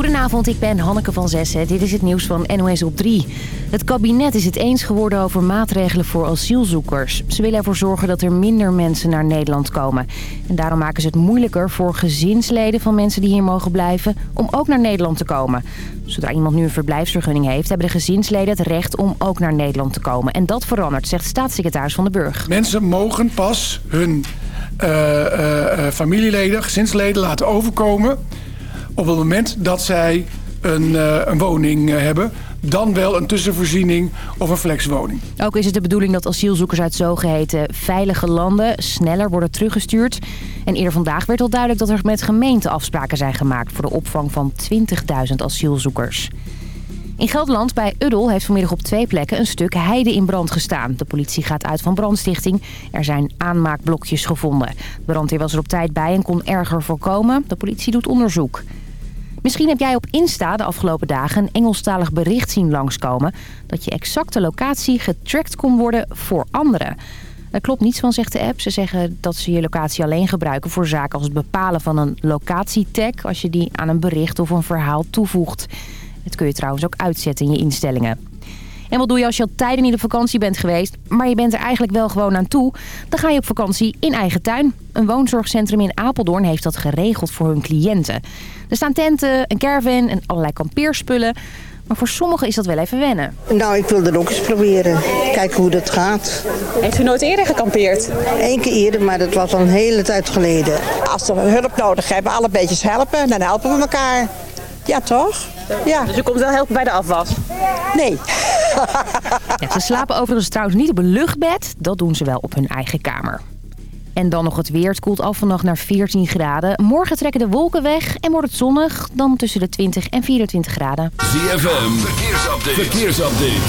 Goedenavond, ik ben Hanneke van Zessen. Dit is het nieuws van NOS op 3. Het kabinet is het eens geworden over maatregelen voor asielzoekers. Ze willen ervoor zorgen dat er minder mensen naar Nederland komen. En daarom maken ze het moeilijker voor gezinsleden van mensen die hier mogen blijven... om ook naar Nederland te komen. Zodra iemand nu een verblijfsvergunning heeft... hebben de gezinsleden het recht om ook naar Nederland te komen. En dat verandert, zegt staatssecretaris Van den Burg. Mensen mogen pas hun uh, uh, familieleden, gezinsleden laten overkomen op het moment dat zij een, uh, een woning uh, hebben dan wel een tussenvoorziening of een flexwoning. Ook is het de bedoeling dat asielzoekers uit zogeheten veilige landen sneller worden teruggestuurd. En eerder vandaag werd al duidelijk dat er met gemeenten afspraken zijn gemaakt voor de opvang van 20.000 asielzoekers. In Gelderland bij Uddel heeft vanmiddag op twee plekken een stuk heide in brand gestaan. De politie gaat uit van brandstichting. Er zijn aanmaakblokjes gevonden. De brandweer was er op tijd bij en kon erger voorkomen. De politie doet onderzoek. Misschien heb jij op Insta de afgelopen dagen een Engelstalig bericht zien langskomen... dat je exacte locatie getracked kon worden voor anderen. Er klopt niets van, zegt de app. Ze zeggen dat ze je locatie alleen gebruiken voor zaken als het bepalen van een locatietag... als je die aan een bericht of een verhaal toevoegt. Dat kun je trouwens ook uitzetten in je instellingen. En wat doe je als je al tijden in de vakantie bent geweest... maar je bent er eigenlijk wel gewoon aan toe? Dan ga je op vakantie in eigen tuin. Een woonzorgcentrum in Apeldoorn heeft dat geregeld voor hun cliënten. Er staan tenten, een caravan en allerlei kampeerspullen... Maar voor sommigen is dat wel even wennen. Nou, ik wil er ook eens proberen. Kijken hoe dat gaat. Heeft u nooit eerder gekampeerd? Eén keer eerder, maar dat was al een hele tijd geleden. Als we hulp nodig hebben, alle beetjes helpen, dan helpen we elkaar. Ja, toch? Ja. Dus u komt wel helpen bij de afwas? Nee. Ja, ze slapen overigens trouwens niet op een luchtbed. Dat doen ze wel op hun eigen kamer. En dan nog het weer. Het koelt af vannacht naar 14 graden. Morgen trekken de wolken weg en wordt het zonnig. Dan tussen de 20 en 24 graden. ZFM, verkeersupdate. verkeersupdate.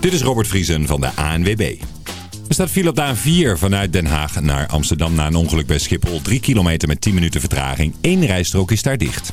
Dit is Robert Vriesen van de ANWB. Er staat file op de A4 vanuit Den Haag naar Amsterdam na een ongeluk bij Schiphol. 3 kilometer met 10 minuten vertraging. Eén rijstrook is daar dicht.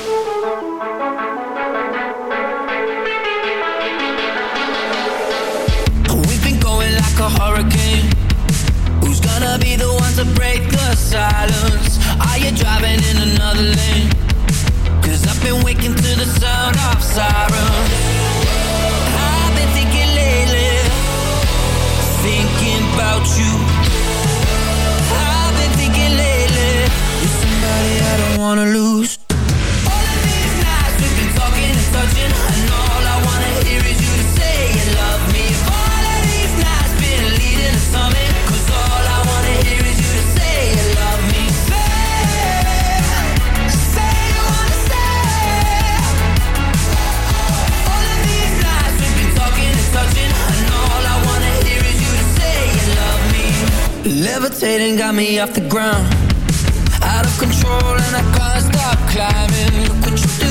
Be to break the silence? Are you driving in another lane? Cause I've been waking to the sound of sirens I've been thinking lately Thinking about you I've been thinking lately You're somebody I don't wanna lose All of these nights we've been talking and touching And all I wanna hear is Levitating got me off the ground. Out of control and I can't stop climbing. Look what you do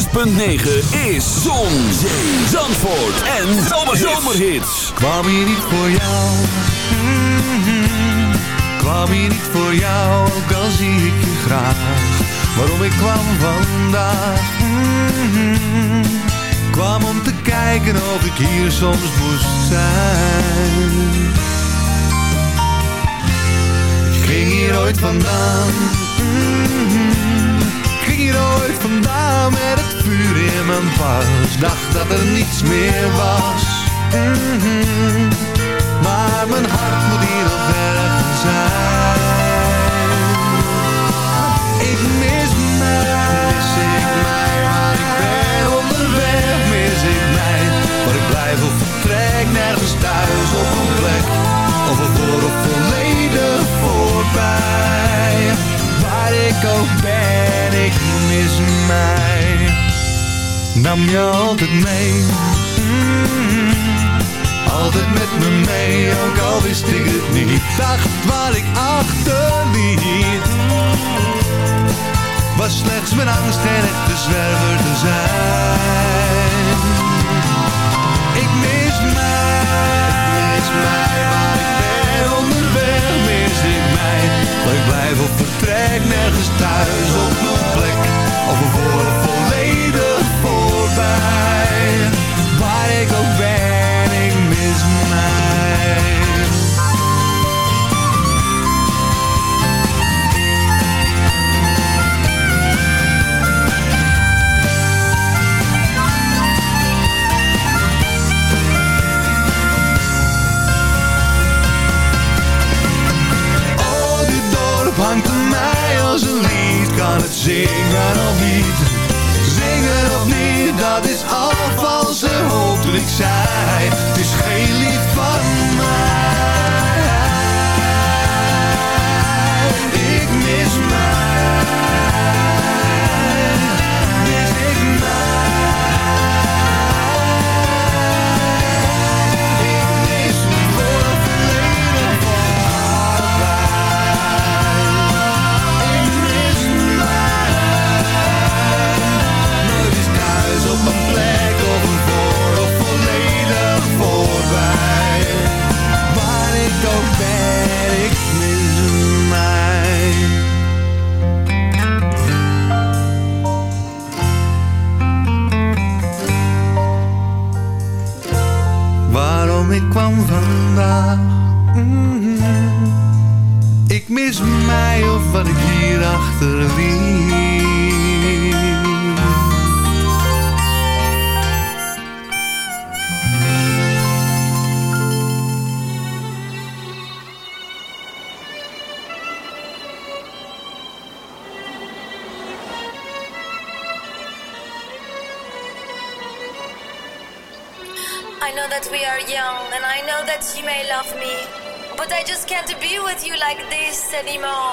106.9 is Zon, Zee, Zandvoort en Zomerhits. Kwam hier niet voor jou, mm-hmm. kwam hier niet voor jou, ook al zie ik je graag. Waarom ik kwam vandaag, mm-hmm. kwam om te kijken of ik hier soms moest zijn. Ik ging hier ooit vandaan, mm-hmm. Hier ooit vandaan met het vuur in mijn pas. Dacht dat er niets meer was. Mhm. Maar mijn hart moet hier nog ergens zijn. Sediment.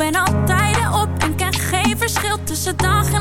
ben altijd op en ken geen verschil tussen dag en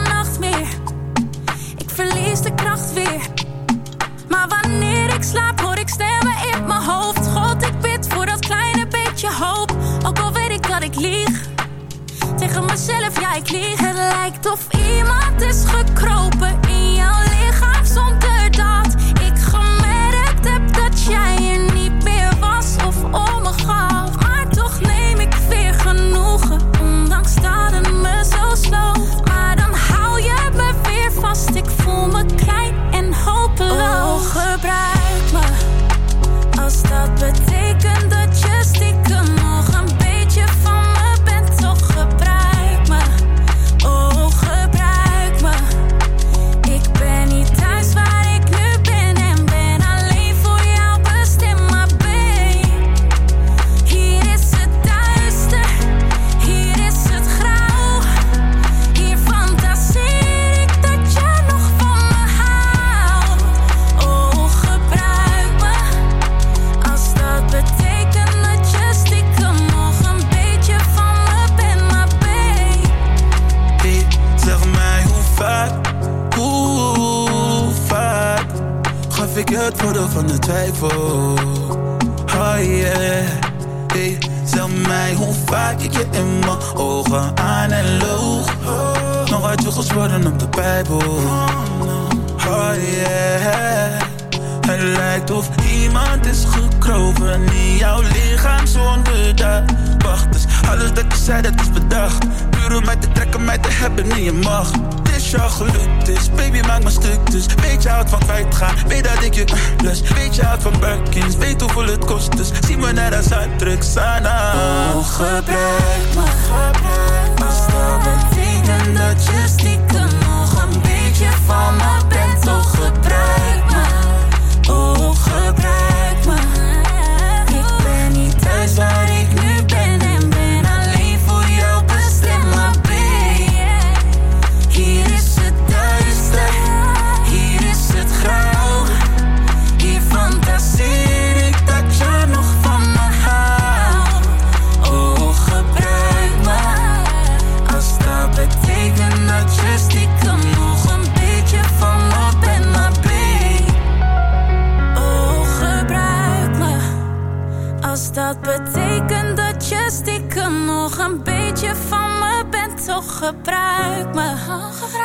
beetje van me bent, toch gebruik me.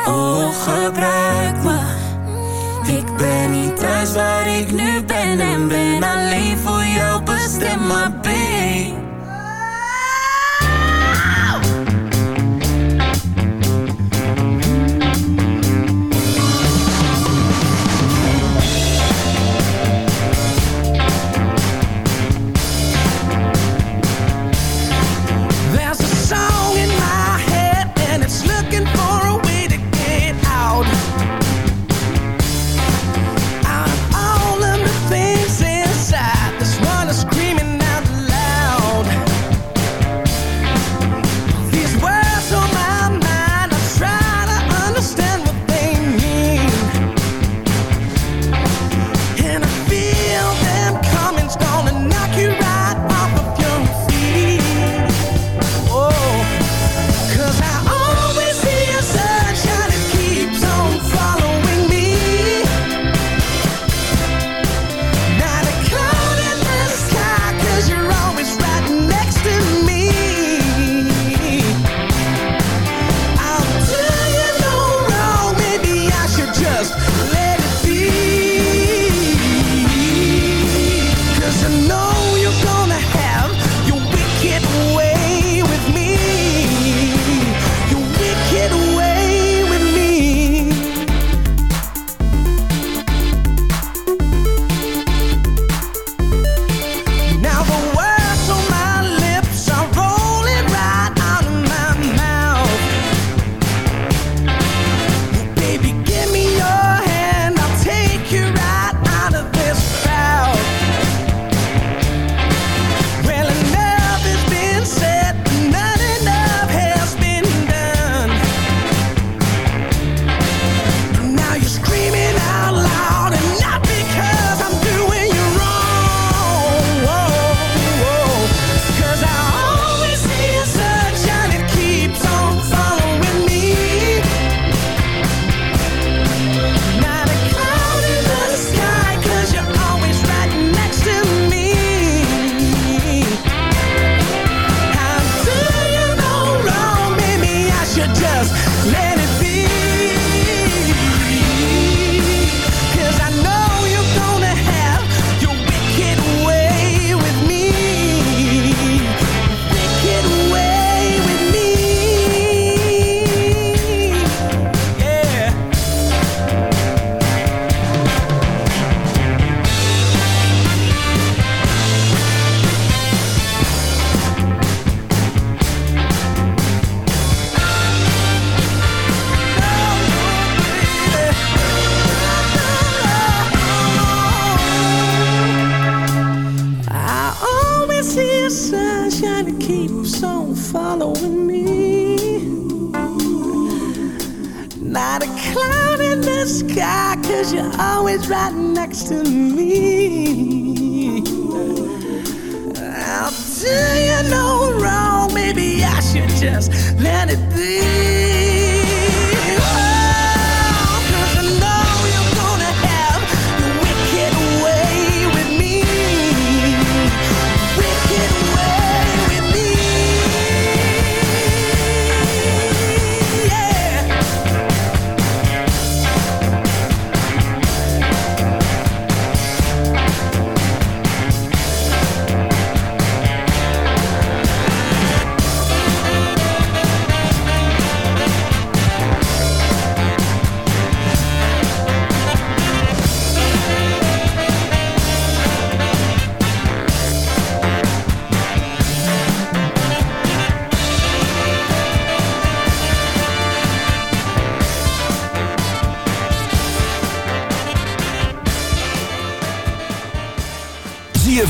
Oh, gebruik me. Ik ben niet thuis waar ik nu ben en ben alleen voor jou bestemd, maar babe.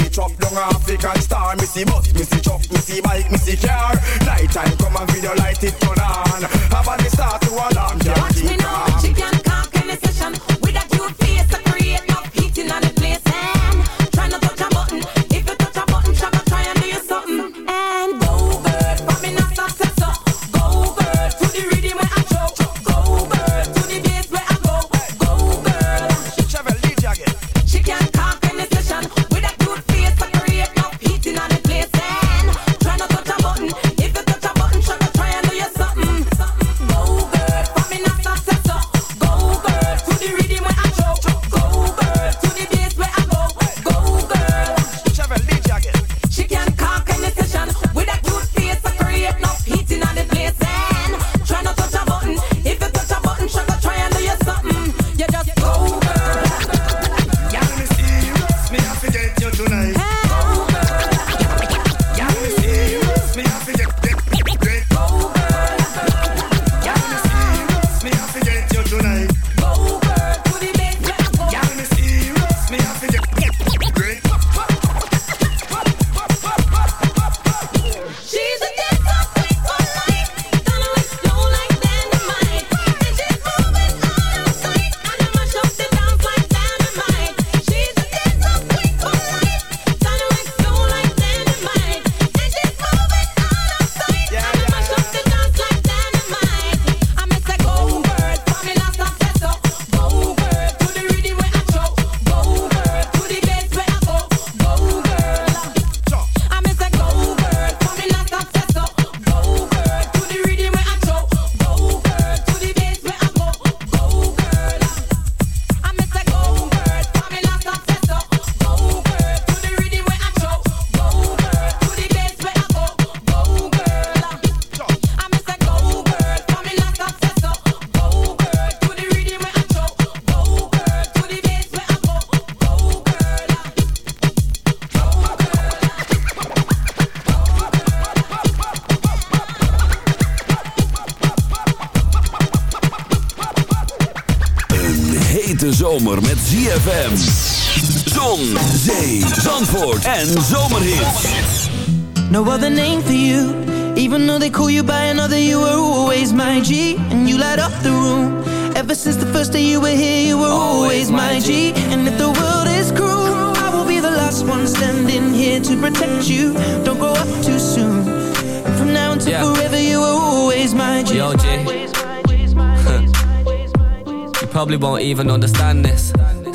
When chop up African star Me see bus, me see truck, see bike, me see car. Night time come and video light it turn on. Have a ZFM. Zon, zee, zandvoort en zomerhits. No other name for you. Even though they call you by another, you were always my G. And you light up the room. Ever since the first day you were here, you were always my G. And if the world is cruel, I will be the last one standing here to protect you. Don't grow up too soon. And from now until Yeah. forever, you were always my G. Yo, G. you probably won't even understand this.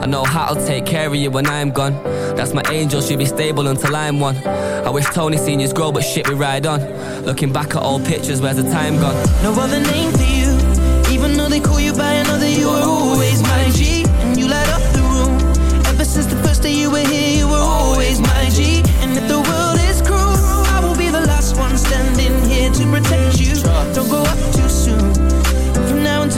I know how to take care of you when I'm gone. That's my angel, she'll be stable until I'm one. I wish Tony seniors grow, but shit, we ride on. Looking back at old pictures, where's the time gone? No other name to you, even though they call you by another, you, were always my G. And you light up the room. Ever since the first day you were here, you were always my G. And if the world is cruel, I will be the last one standing here to protect.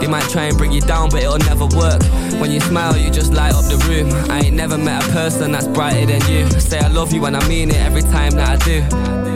They might try and bring you down, but it'll never work. When you smile, you just light up the room. I ain't never met a person that's brighter than you. Say I love you and I mean it every time that I do.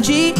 grande